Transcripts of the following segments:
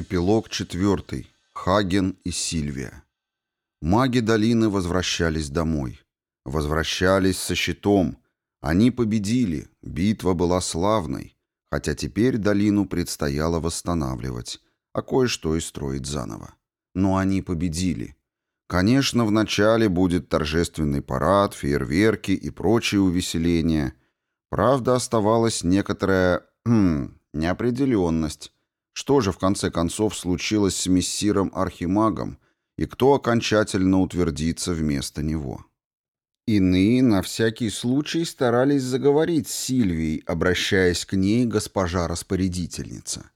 Эпилог четвертый. Хаген и Сильвия. Маги долины возвращались домой. Возвращались со щитом. Они победили, битва была славной, хотя теперь долину предстояло восстанавливать, а кое-что и строить заново. Но они победили. Конечно, вначале будет торжественный парад, фейерверки и прочие увеселения. Правда, оставалась некоторая хм, неопределенность, что же в конце концов случилось с мессиром Архимагом и кто окончательно утвердится вместо него? Иные на всякий случай старались заговорить с Сильвией, обращаясь к ней госпожа-распорядительница.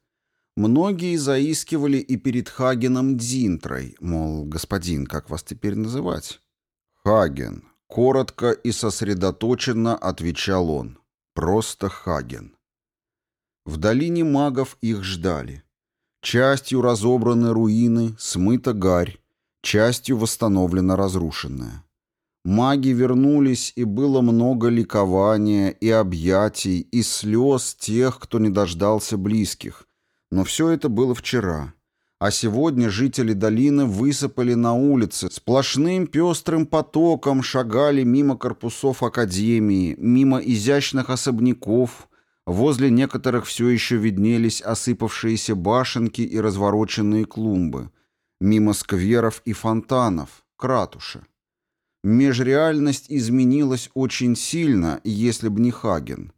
Многие заискивали и перед Хагеном Дзинтрой, мол, господин, как вас теперь называть? Хаген. Коротко и сосредоточенно отвечал он. Просто Хаген. В долине магов их ждали. Частью разобраны руины, смыта гарь, частью восстановлена разрушенная. Маги вернулись, и было много ликования и объятий, и слез тех, кто не дождался близких. Но все это было вчера. А сегодня жители долины высыпали на улицы, сплошным пестрым потоком шагали мимо корпусов академии, мимо изящных особняков, Возле некоторых все еще виднелись осыпавшиеся башенки и развороченные клумбы. Мимо скверов и фонтанов, кратуши. Межреальность изменилась очень сильно, если б не Хаген.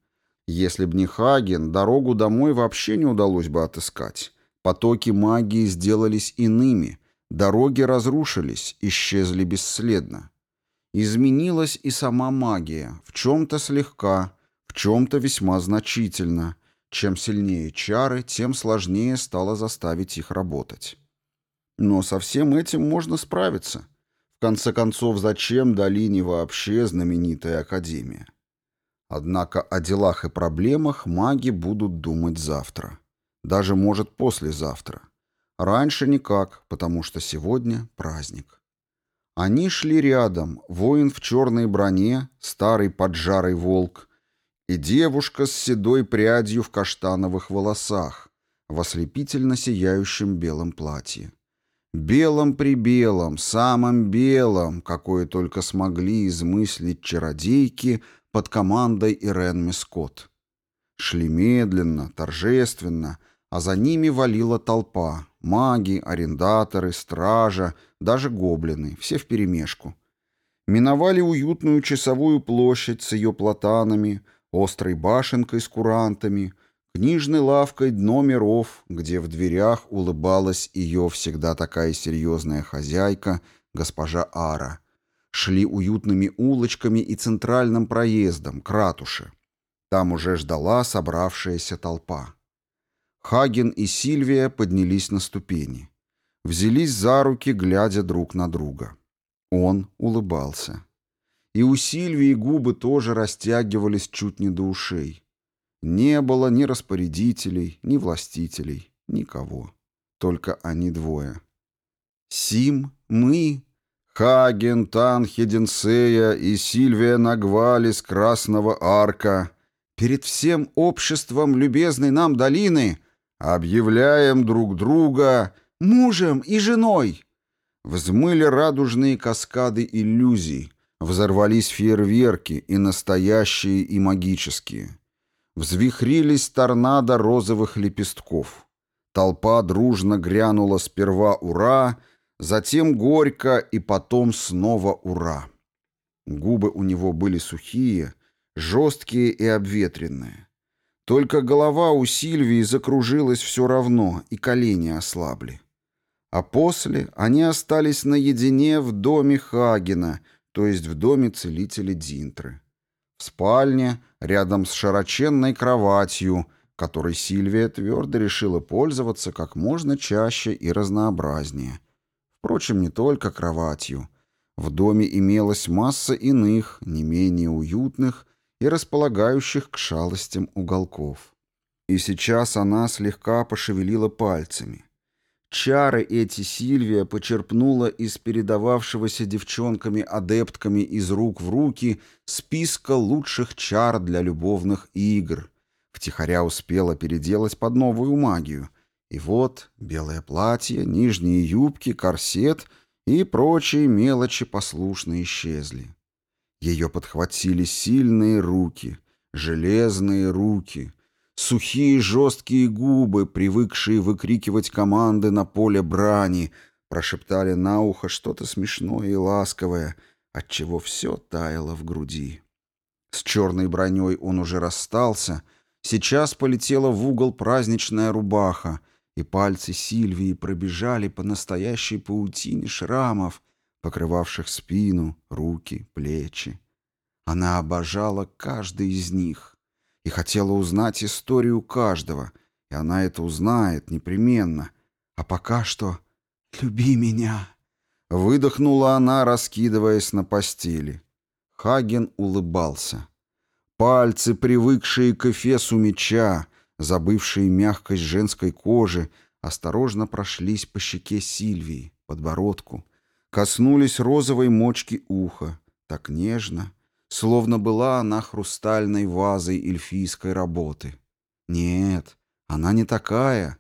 Если б не Хаген, дорогу домой вообще не удалось бы отыскать. Потоки магии сделались иными, дороги разрушились, исчезли бесследно. Изменилась и сама магия, в чем-то слегка, чем-то весьма значительно. Чем сильнее чары, тем сложнее стало заставить их работать. Но со всем этим можно справиться. В конце концов, зачем долине вообще знаменитая академия? Однако о делах и проблемах маги будут думать завтра. Даже, может, послезавтра. Раньше никак, потому что сегодня праздник. Они шли рядом, воин в черной броне, старый поджарый волк, и девушка с седой прядью в каштановых волосах, в ослепительно сияющем белом платье. Белом при белом, самом белом, какое только смогли измыслить чародейки под командой Ирен Мискот. Шли медленно, торжественно, а за ними валила толпа. Маги, арендаторы, стража, даже гоблины, все вперемешку. Миновали уютную часовую площадь с ее платанами, острой башенкой с курантами, книжной лавкой «Дно миров», где в дверях улыбалась ее всегда такая серьезная хозяйка, госпожа Ара. Шли уютными улочками и центральным проездом, к ратуше. Там уже ждала собравшаяся толпа. Хаген и Сильвия поднялись на ступени. Взялись за руки, глядя друг на друга. Он улыбался. И у Сильвии губы тоже растягивались чуть не до ушей. Не было ни распорядителей, ни властителей, никого. Только они двое. Сим, мы, Хаген, Тан, Хеденсея и Сильвия Нагвали с Красного Арка, перед всем обществом любезной нам долины объявляем друг друга мужем и женой. Взмыли радужные каскады иллюзий, Взорвались фейерверки, и настоящие, и магические. Взвихрились торнадо розовых лепестков. Толпа дружно грянула сперва «Ура!», затем горько, и потом снова «Ура!». Губы у него были сухие, жесткие и обветренные. Только голова у Сильвии закружилась все равно, и колени ослабли. А после они остались наедине в доме Хагена — то есть в доме целителя Динтры. В спальне, рядом с широченной кроватью, которой Сильвия твердо решила пользоваться как можно чаще и разнообразнее. Впрочем, не только кроватью. В доме имелась масса иных, не менее уютных и располагающих к шалостям уголков. И сейчас она слегка пошевелила пальцами. Чары эти Сильвия почерпнула из передававшегося девчонками-адептками из рук в руки списка лучших чар для любовных игр. Втихаря успела переделать под новую магию И вот белое платье, нижние юбки, корсет и прочие мелочи послушно исчезли. Ее подхватили сильные руки, железные руки, сухие жесткие губы, привыкшие выкрикивать команды на поле брани, прошептали на ухо что-то смешное и ласковое, отчего все таяло в груди. С черной броней он уже расстался, сейчас полетела в угол праздничная рубаха, и пальцы Сильвии пробежали по настоящей паутине шрамов, покрывавших спину, руки, плечи. Она обожала каждый из них и хотела узнать историю каждого, и она это узнает непременно. А пока что «люби меня», — выдохнула она, раскидываясь на постели. Хаген улыбался. Пальцы, привыкшие к эфесу меча, забывшие мягкость женской кожи, осторожно прошлись по щеке Сильвии, подбородку, коснулись розовой мочки уха, так нежно, словно была она хрустальной вазой эльфийской работы. Нет, она не такая.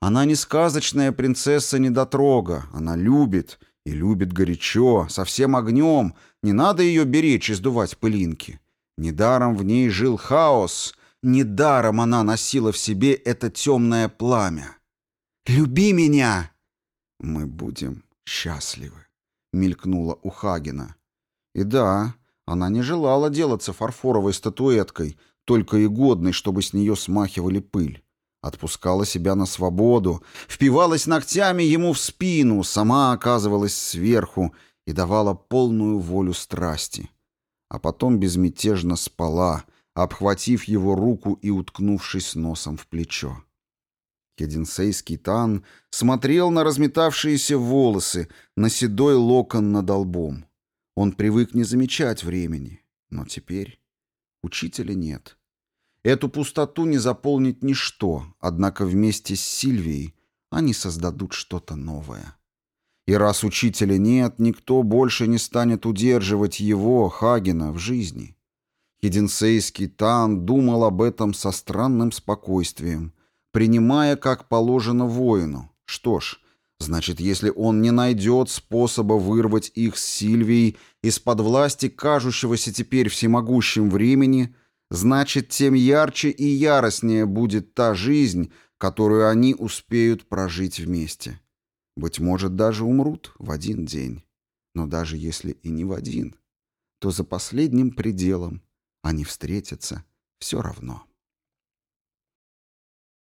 Она не сказочная принцесса-недотрога. Она любит, и любит горячо, со всем огнем. Не надо ее беречь и сдувать пылинки. Недаром в ней жил хаос, недаром она носила в себе это темное пламя. «Люби меня!» «Мы будем счастливы», — мелькнула у Хагена. И да, она не желала делаться фарфоровой статуэткой, только и годной, чтобы с нее смахивали пыль. Отпускала себя на свободу, впивалась ногтями ему в спину, сама оказывалась сверху и давала полную волю страсти. А потом безмятежно спала, обхватив его руку и уткнувшись носом в плечо. Кединсейский тан смотрел на разметавшиеся волосы, на седой локон над лбом. Он привык не замечать времени, но теперь учителя нет. Эту пустоту не заполнит ничто, однако вместе с Сильвией они создадут что-то новое. И раз учителя нет, никто больше не станет удерживать его, Хагена, в жизни. Хидинсейский Тан думал об этом со странным спокойствием, принимая как положено воину. Что ж, значит, если он не найдет способа вырвать их с Сильвией из-под власти кажущегося теперь всемогущим времени – значит, тем ярче и яростнее будет та жизнь, которую они успеют прожить вместе. Быть может, даже умрут в один день. Но даже если и не в один, то за последним пределом они встретятся все равно.